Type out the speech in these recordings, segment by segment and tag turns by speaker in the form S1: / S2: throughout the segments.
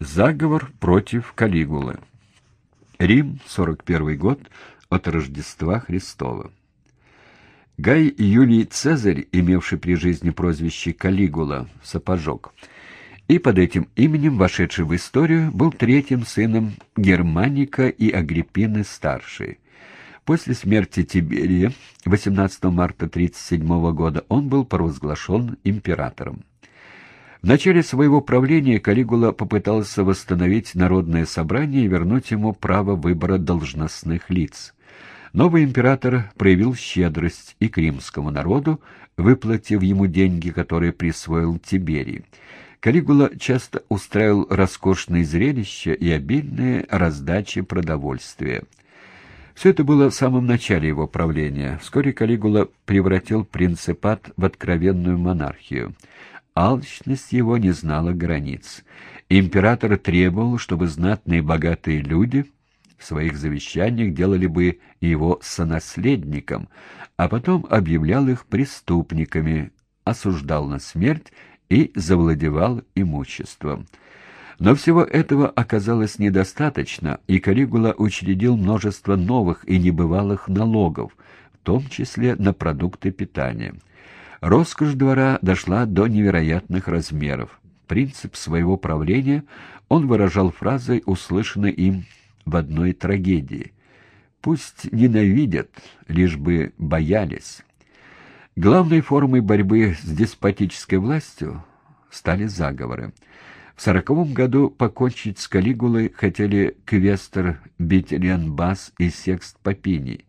S1: Заговор против Калигулы. Рим, 41 год от Рождества Христова. Гай Юлий Цезарь, имевший при жизни прозвище Калигула, сапожок, и под этим именем, вошедший в историю, был третьим сыном Германика и Агриппины старшей. После смерти Тиберия 18 марта 37 года он был провозглашен императором. В начале своего правления Калигула попытался восстановить народное собрание и вернуть ему право выбора должностных лиц. Новый император проявил щедрость и к римскому народу, выплатив ему деньги, которые присвоил Тиберий. Калигула часто устраивал роскошные зрелища и обильные раздачи продовольствия. Все это было в самом начале его правления. Вскоре Калигула превратил принципат в откровенную монархию. Алчность его не знала границ. Император требовал, чтобы знатные богатые люди в своих завещаниях делали бы его сонаследником, а потом объявлял их преступниками, осуждал на смерть и завладевал имуществом. Но всего этого оказалось недостаточно, и Калигула учредил множество новых и небывалых налогов, в том числе на продукты питания. Роскошь двора дошла до невероятных размеров. Принцип своего правления он выражал фразой, услышанной им в одной трагедии. «Пусть ненавидят, лишь бы боялись». Главной формой борьбы с деспотической властью стали заговоры. В сороковом году покончить с Калигулой хотели Квестер Битерианбас и Секст Папини.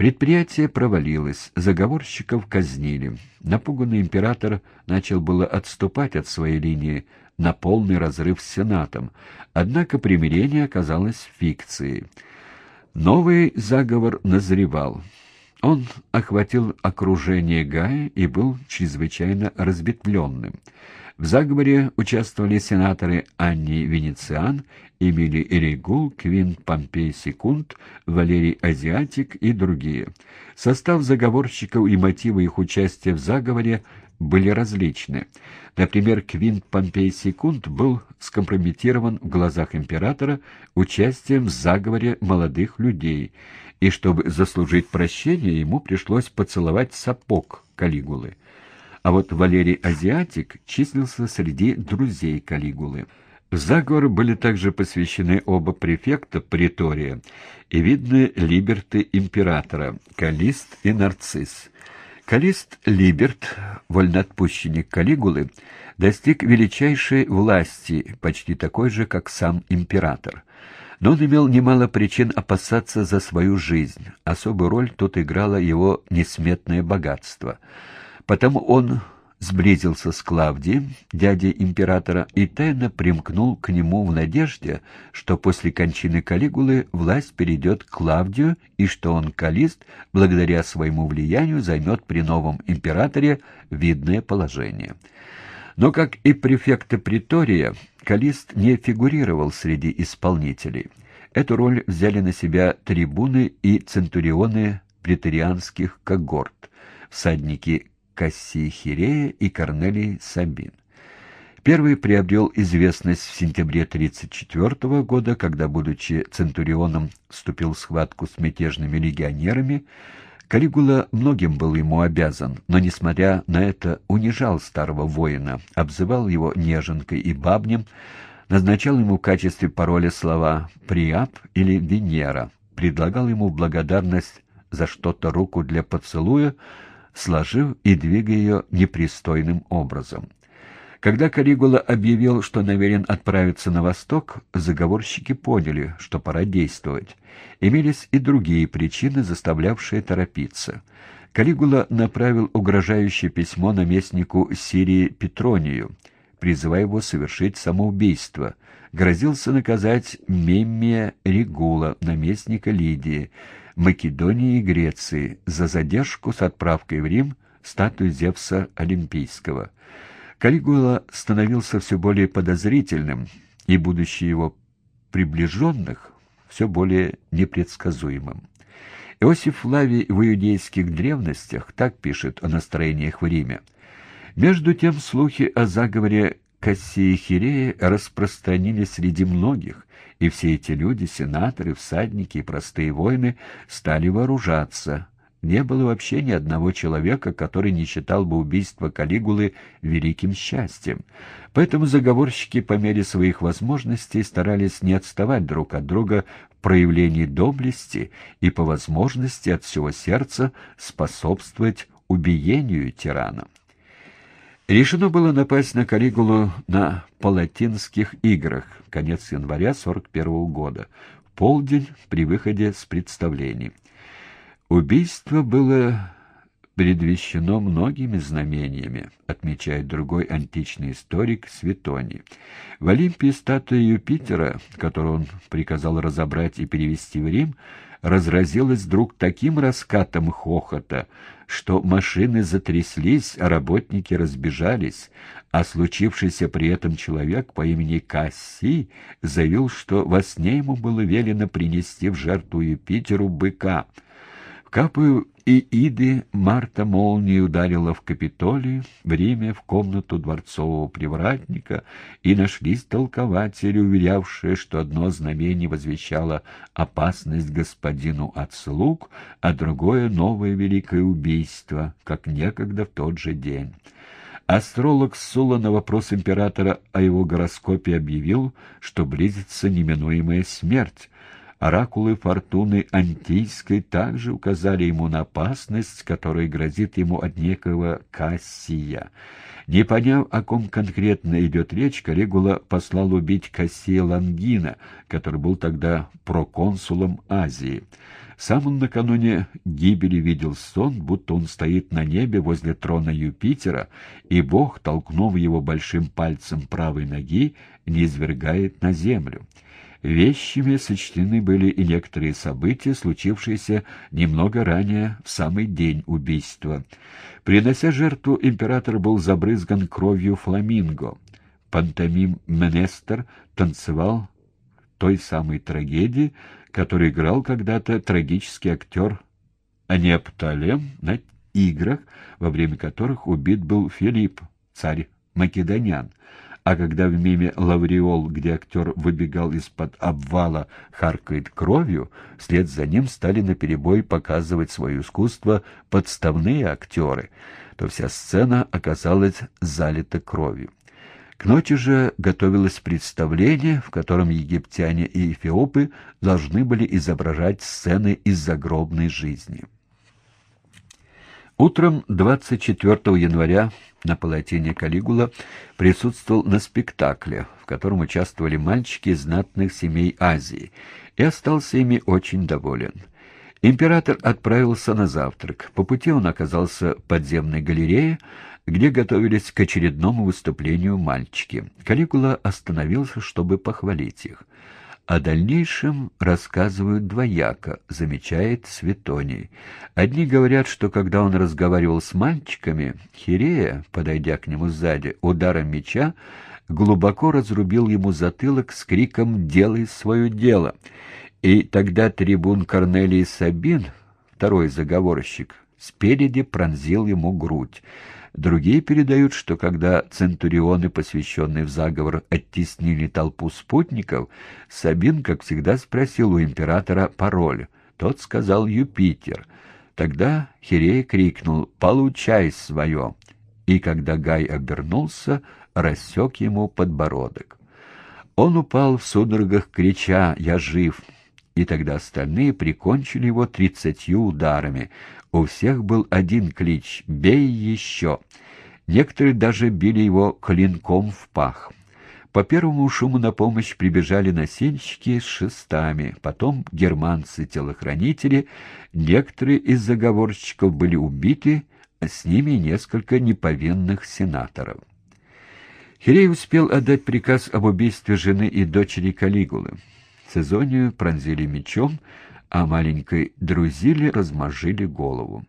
S1: Предприятие провалилось, заговорщиков казнили. Напуганный император начал было отступать от своей линии на полный разрыв с Сенатом, однако примирение оказалось фикцией. Новый заговор назревал. Он охватил окружение Гая и был чрезвычайно разветвленным. В заговоре участвовали сенаторы Анни Венециан, Эмили Эригул, Квин Помпей Секунд, Валерий Азиатик и другие. Состав заговорщиков и мотивы их участия в заговоре были различны. Например, Квинт Помпей Секунд был скомпрометирован в глазах императора участием в заговоре молодых людей, и чтобы заслужить прощение, ему пришлось поцеловать сапог Калигулы а вот Валерий Азиатик числился среди друзей Калигулы. В заговор были также посвящены оба префекта притория и видные либерты императора Калист и Нарцисс. Калист Либерт, вольноотпущенник Калигулы, достиг величайшей власти, почти такой же, как сам император. Но он имел немало причин опасаться за свою жизнь. Особую роль тут играло его несметное богатство — Потому он сблизился с Клавдием, дядей императора, и тайно примкнул к нему в надежде, что после кончины Калигулы власть перейдет к Клавдию и что он, Калист, благодаря своему влиянию, займет при новом императоре видное положение. Но, как и префекты Притория, Калист не фигурировал среди исполнителей. Эту роль взяли на себя трибуны и центурионы преторианских когорт, всадники Кассий Хирея и Корнелий Сабин. Первый приобрел известность в сентябре 1934 года, когда, будучи центурионом, вступил в схватку с мятежными легионерами. Калигула многим был ему обязан, но, несмотря на это, унижал старого воина, обзывал его неженкой и бабнем, назначал ему в качестве пароля слова «приап» или «венера», предлагал ему благодарность за что-то руку для поцелуя, сложив и двигая ее непристойным образом. Когда Калигула объявил, что намерен отправиться на восток, заговорщики поняли, что пора действовать. Имелись и другие причины, заставлявшие торопиться. Калигула направил угрожающее письмо наместнику Сирии Петронию, призывая его совершить самоубийство. Грозился наказать Меммия Регула, наместника Лидии, Македонии и Греции за задержку с отправкой в Рим статуи Зевса Олимпийского. Калигула становился все более подозрительным, и будущее его приближенных все более непредсказуемым. Иосиф Флавий в иудейских древностях так пишет о настроениях в Риме. Между тем слухи о заговоре Кассии Хирея распространились среди многих, и все эти люди, сенаторы, всадники и простые воины, стали вооружаться. Не было вообще ни одного человека, который не считал бы убийство Калигулы великим счастьем. Поэтому заговорщики по мере своих возможностей старались не отставать друг от друга в проявлении доблести и по возможности от всего сердца способствовать убиению тирана. Решено было напасть на Калигулу на Палатинских играх, конец января 41 -го года, полдень при выходе с представлений. Убийство было предвещено многими знамениями, отмечает другой античный историк Светоний. В Олимпии статуя Юпитера, которую он приказал разобрать и перевести в Рим, разразилась вдруг таким раскатом хохота, что машины затряслись, а работники разбежались, а случившийся при этом человек по имени Касси заявил, что во сне ему было велено принести в жертву Юпитеру быка — Капаю и Иды Марта молнией ударила в Капитолий, в Риме, в комнату дворцового привратника, и нашлись толкователи, уверявшие, что одно знамение возвещало опасность господину от слуг, а другое — новое великое убийство, как некогда в тот же день. Астролог Сула на вопрос императора о его гороскопе объявил, что близится неминуемая смерть, Оракулы фортуны Антийской также указали ему на опасность, которая грозит ему от некого Кассия. Не поняв, о ком конкретно идет речь, Калигула послал убить Кассия Лангина, который был тогда проконсулом Азии. Сам он накануне гибели видел сон, будто он стоит на небе возле трона Юпитера, и Бог, толкнув его большим пальцем правой ноги, не извергает на землю. Вещами сочтены были и некоторые события, случившиеся немного ранее, в самый день убийства. Принося жертву, император был забрызган кровью фламинго. Пантомим Менестер танцевал той самой трагедии, которую играл когда-то трагический актер Анепталем на играх, во время которых убит был Филипп, царь Македонян а когда в миме «Лавриол», где актер выбегал из-под обвала, харкает кровью, вслед за ним стали наперебой показывать свое искусство подставные актеры, то вся сцена оказалась залита кровью. К ночи же готовилось представление, в котором египтяне и эфиопы должны были изображать сцены из загробной жизни. Утром 24 января на палатине Калигула присутствовал на спектакле, в котором участвовали мальчики знатных семей Азии, и остался ими очень доволен. Император отправился на завтрак. По пути он оказался в подземной галерее, где готовились к очередному выступлению мальчики. Калигула остановился, чтобы похвалить их. О дальнейшем рассказывают двояко, замечает Светоний. Одни говорят, что когда он разговаривал с мальчиками, Хирея, подойдя к нему сзади, ударом меча, глубоко разрубил ему затылок с криком «Делай свое дело!». И тогда трибун Корнелий Сабин, второй заговорщик, спереди пронзил ему грудь. Другие передают, что когда центурионы, посвященные в заговор, оттеснили толпу спутников, Сабин, как всегда, спросил у императора пароль. Тот сказал «Юпитер». Тогда Хирей крикнул «Получай свое!» и, когда Гай обернулся, рассек ему подбородок. Он упал в судорогах, крича «Я жив!» И тогда остальные прикончили его тридцатью ударами. У всех был один клич «Бей еще!». Некоторые даже били его клинком в пах. По первому шуму на помощь прибежали носильщики с шестами, потом германцы-телохранители, некоторые из заговорщиков были убиты, а с ними несколько неповинных сенаторов. Хирей успел отдать приказ об убийстве жены и дочери Калигулы. Цезонию пронзили мечом, а маленькой Друзиле размозжили голову.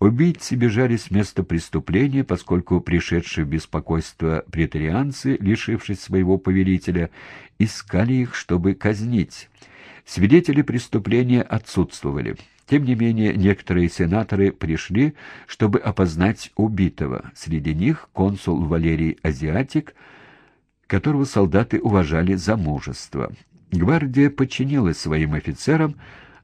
S1: Убийцы бежали с места преступления, поскольку пришедшие в беспокойство претарианцы, лишившись своего повелителя, искали их, чтобы казнить. Свидетели преступления отсутствовали. Тем не менее, некоторые сенаторы пришли, чтобы опознать убитого. Среди них консул Валерий Азиатик – которого солдаты уважали за мужество. Гвардия подчинилась своим офицерам,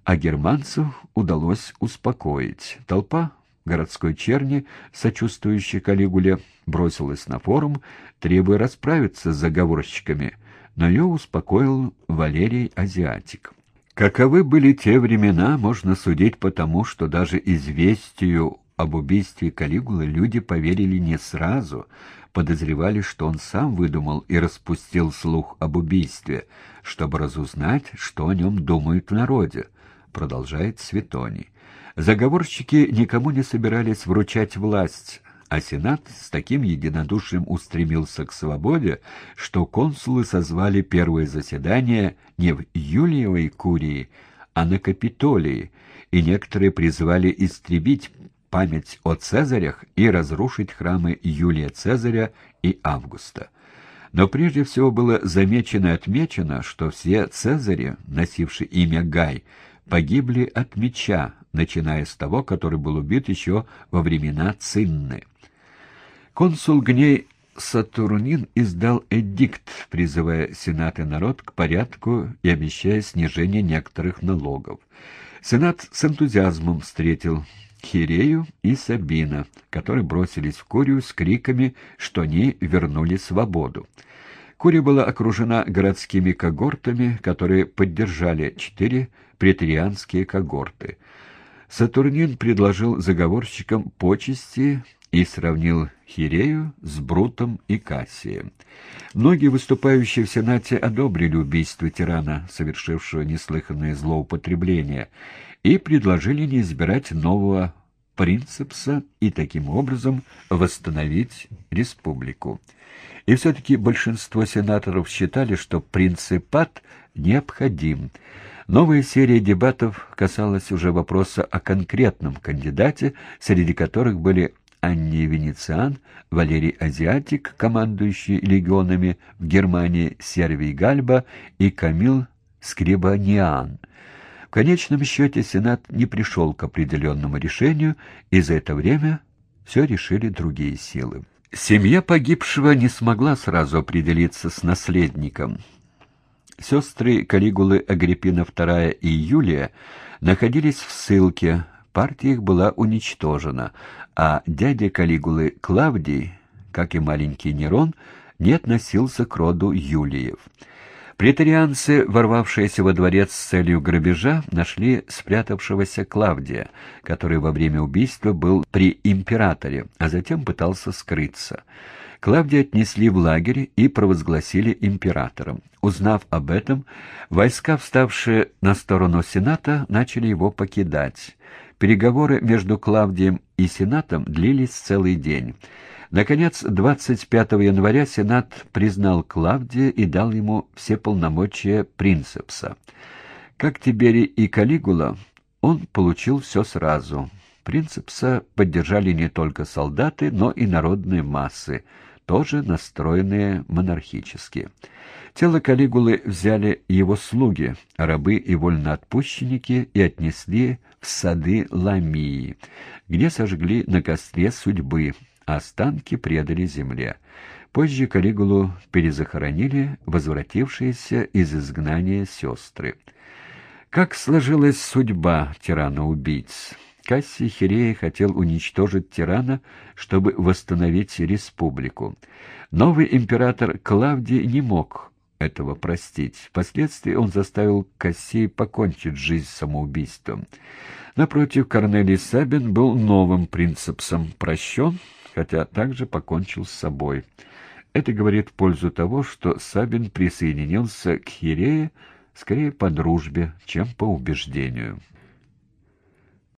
S1: а германцев удалось успокоить. Толпа городской черни, сочувствующая Калигуле, бросилась на форум, требуя расправиться с заговорщиками, но ее успокоил Валерий Азиатик. Каковы были те времена, можно судить по тому, что даже известию об убийстве Калигулы люди поверили не сразу, подозревали, что он сам выдумал и распустил слух об убийстве, чтобы разузнать, что о нем думают в народе, продолжает Светоний. Заговорщики никому не собирались вручать власть, а Сенат с таким единодушием устремился к свободе, что консулы созвали первое заседание не в Юлиевой курии, а на Капитолии, и некоторые призвали истребить память о Цезарях и разрушить храмы Юлия Цезаря и Августа. Но прежде всего было замечено и отмечено, что все Цезари, носившие имя Гай, погибли от меча, начиная с того, который был убит еще во времена Цинны. Консул Гней Сатурнин издал эдикт, призывая Сенат и народ к порядку и обещая снижение некоторых налогов. Сенат с энтузиазмом встретил Хирею и Сабина, которые бросились в Курию с криками, что они вернули свободу. Курия была окружена городскими когортами, которые поддержали четыре претерианские когорты. Сатурнин предложил заговорщикам почести и сравнил Хирею с Брутом и Кассием. Многие выступающие в Сенате одобрили убийство тирана, совершившего неслыханное злоупотребление, и предложили не избирать нового принципса и таким образом восстановить республику. И все-таки большинство сенаторов считали, что принципат необходим. Новая серия дебатов касалась уже вопроса о конкретном кандидате, среди которых были Анни Венециан, Валерий Азиатик, командующий легионами в Германии Сервий Гальба и Камил Скребаниан. В конечном счете Сенат не пришел к определенному решению, и за это время все решили другие силы. Семья погибшего не смогла сразу определиться с наследником. Сестры Калигулы Агриппина II и Юлия находились в ссылке, партия их была уничтожена, а дядя Калигулы Клавдий, как и маленький Нерон, не относился к роду Юлиев. Претарианцы, ворвавшиеся во дворец с целью грабежа, нашли спрятавшегося Клавдия, который во время убийства был при императоре, а затем пытался скрыться. Клавдия отнесли в лагерь и провозгласили императором. Узнав об этом, войска, вставшие на сторону Сената, начали его покидать. Переговоры между Клавдием и Сенатом длились целый день. Наконец, 25 января Сенат признал Клавдия и дал ему все полномочия принцепса. Как Тиберий и Калигула, он получил все сразу. Принцепса поддержали не только солдаты, но и народные массы, тоже настроенные монархически. Тело Калигулы взяли его слуги, рабы и вольноотпущенники, и отнесли в сады Ламии, где сожгли на костре судьбы, останки предали земле. Позже Калигулу перезахоронили возвратившиеся из изгнания сестры. Как сложилась судьба тирана-убийц? Кассий Хирея хотел уничтожить тирана, чтобы восстановить республику. Новый император Клавдий не мог этого простить. Впоследствии он заставил Кассия покончить жизнь самоубийством. Напротив, Корнелий Сабин был новым принципсом прощен, хотя также покончил с собой. Это говорит в пользу того, что Сабин присоединился к Хирее скорее по дружбе, чем по убеждению.